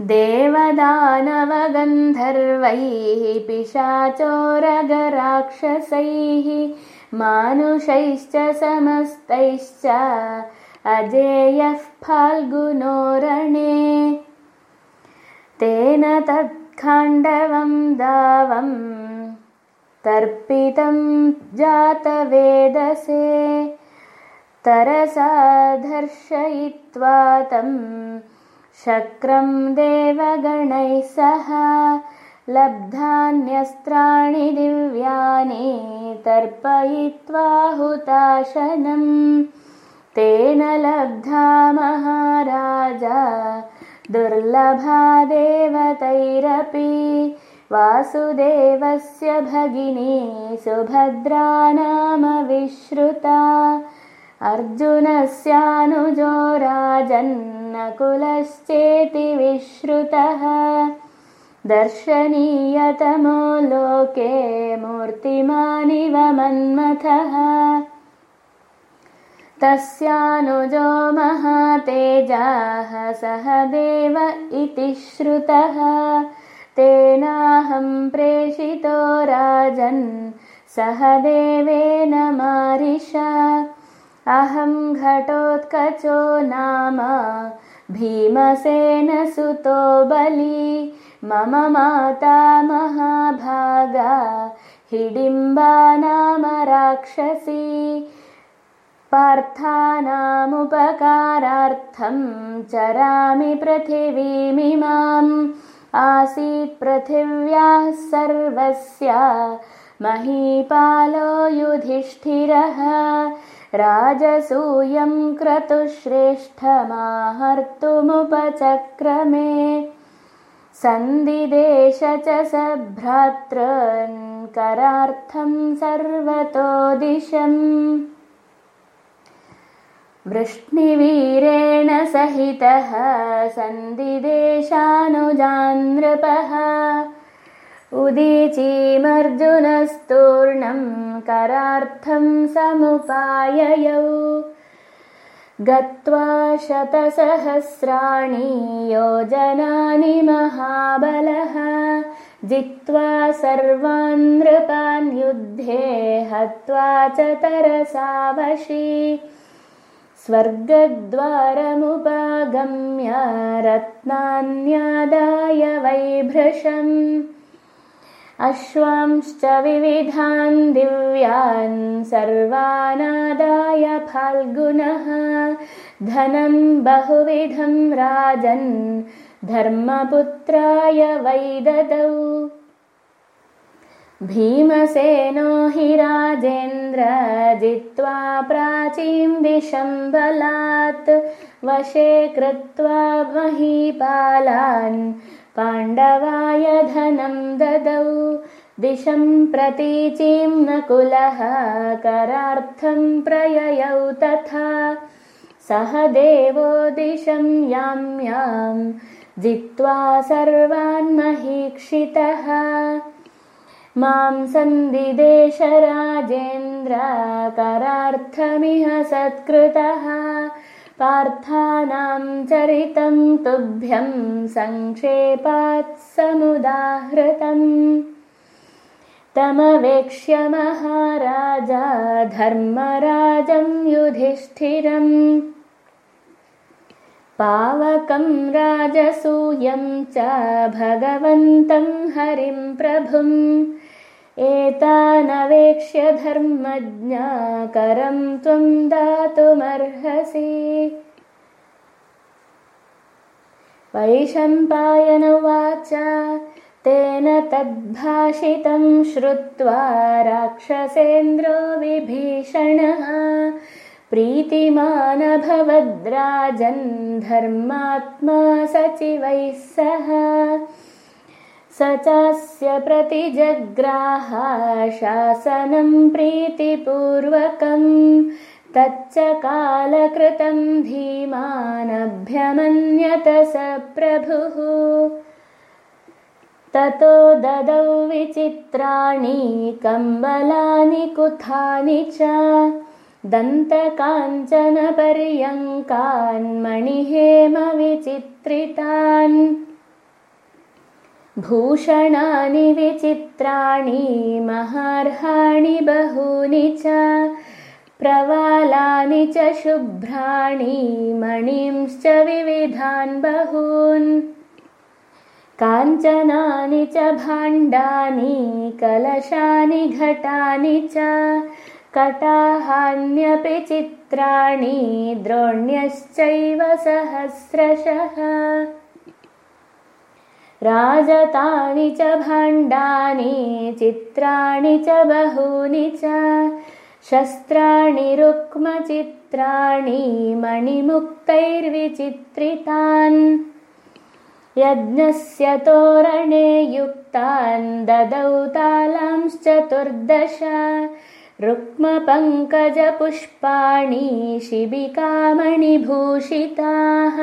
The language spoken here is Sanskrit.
देवदानवगन्धर्वैः पिशाचोरगराक्षसैः मानुषैश्च समस्तैश्च अजेयः फाल्गुनोरणे। तेन तत्खाण्डवं दावम् तर्पितं जातवेदसे तरसा धर्शयित्वा तं शक्रं देवगणैः सह लब्धान्यस्त्राणि दिव्यानि तर्पयित्वा हुताशनम् तेन लब्धा महाराजा दुर्लभा देवतैरपि वासुदेवस्य भगिनी सुभद्रा नाम विश्रुता अर्जुनस्यानुजो राजन्नकुलश्चेति विश्रुतः। दर्शनीयतमो लोके मूर्तिमानिव मन्मथः। तस्यानुजो महातेजाः सह देव इति श्रुतः। तेनाहं प्रेषितो राजन् सह देवेन मारिषा अहं घटोत्कचो नाम भीमसेनसुतो बली। मम माता महाभागा हिडिम्बा नाम राक्षसी। पार्थानामुपकारार्थं चरामि पृथिवीमिमाम् आसीत् पृथिव्याः सर्वस्य महीपालो युधिष्ठिरः राजसूयं क्रतुश्रेष्ठमाहर्तुमुपचक्रमे सन्दिदेश च स भ्रातृन्करार्थं सर्वतो दिशम् वृष्णिवीरेण सहितः सन्दिदेशानुजानृपः उदीचीमर्जुनस्तूर्णं करार्थं समुपाययौ। गत्वा शतसहस्राणि योजनानि महाबलः। जित्वा सर्वान् नृपान् युद्धे हत्वा च तरसावशी। स्वर्गद्वारमुपागम्य रत्नान्यादाय वैभृशम् अश्वांश्च विविधान् दिव्यान् सर्वानादाय फाल्गुनः। धनं बहुविधं राजन् धर्मपुत्राय वै ददौ भीमसेनो हि राजेन्द्र जित्वा प्राचीं दिशं बलात्। वशे कृत्वा महीपालान् पाण्डवाय धनं ददौ। दिशं प्रतीचीं नकुलः करार्थं प्रययौ तथा। सह देवो दिशं यां यां जित्वा सर्वान् महीक्षितः। मां सन्दिदेश करार्थमिह सत्कृतः पार्थानां चरितं तुभ्यं सङ्क्षेपात् समुदाहृतम्। तमवेक्ष्य महाराजा धर्मराजं युधिष्ठिरम्। पावकं राजसूयं च भगवन्तं हरिं प्रभुम् एतानवेक्ष्य धर्मज्ञाकरं त्वं दातुमर्हसि। वैशम्पायन उवाच तेन तद्भाषितं श्रुत्वा राक्षसेन्द्रो विभीषणः। प्रीतिमानभवद्राजन् धर्मात्मा सचिवैः सह स चास्य प्रतिजग्राह शासनं प्रीतिपूर्वकम् तच्च कालकृतं धीमानभ्यमन्यत स प्रभुः। ततो ददौ विचित्राणि कम्बलानि कुथानि च दन्तकाञ्चनपर्यङ्कान् मणिहेमविचित्रितान् भूषणानि विचित्राणि महार्हाणि बहूनि च प्रवालानि च शुभ्राणि मणिंश्च विविधान् बहून्। काञ्चनानि च भाण्डानि कलशानि घटानि च कटाहान्यपि चित्राणि द्रोण्यश्चैव सहस्रशः राजतानि च भाण्डानि चित्राणि च बहूनि च शस्त्राणि रुक्मचित्राणि मणिमुक्तैर्विचित्रितान्। यज्ञस्य तोरणे युक्तान् ददौ तालांश्चतुर्दश रुक्मपङ्कजपुष्पाणि शिबिकामणिभूषिताः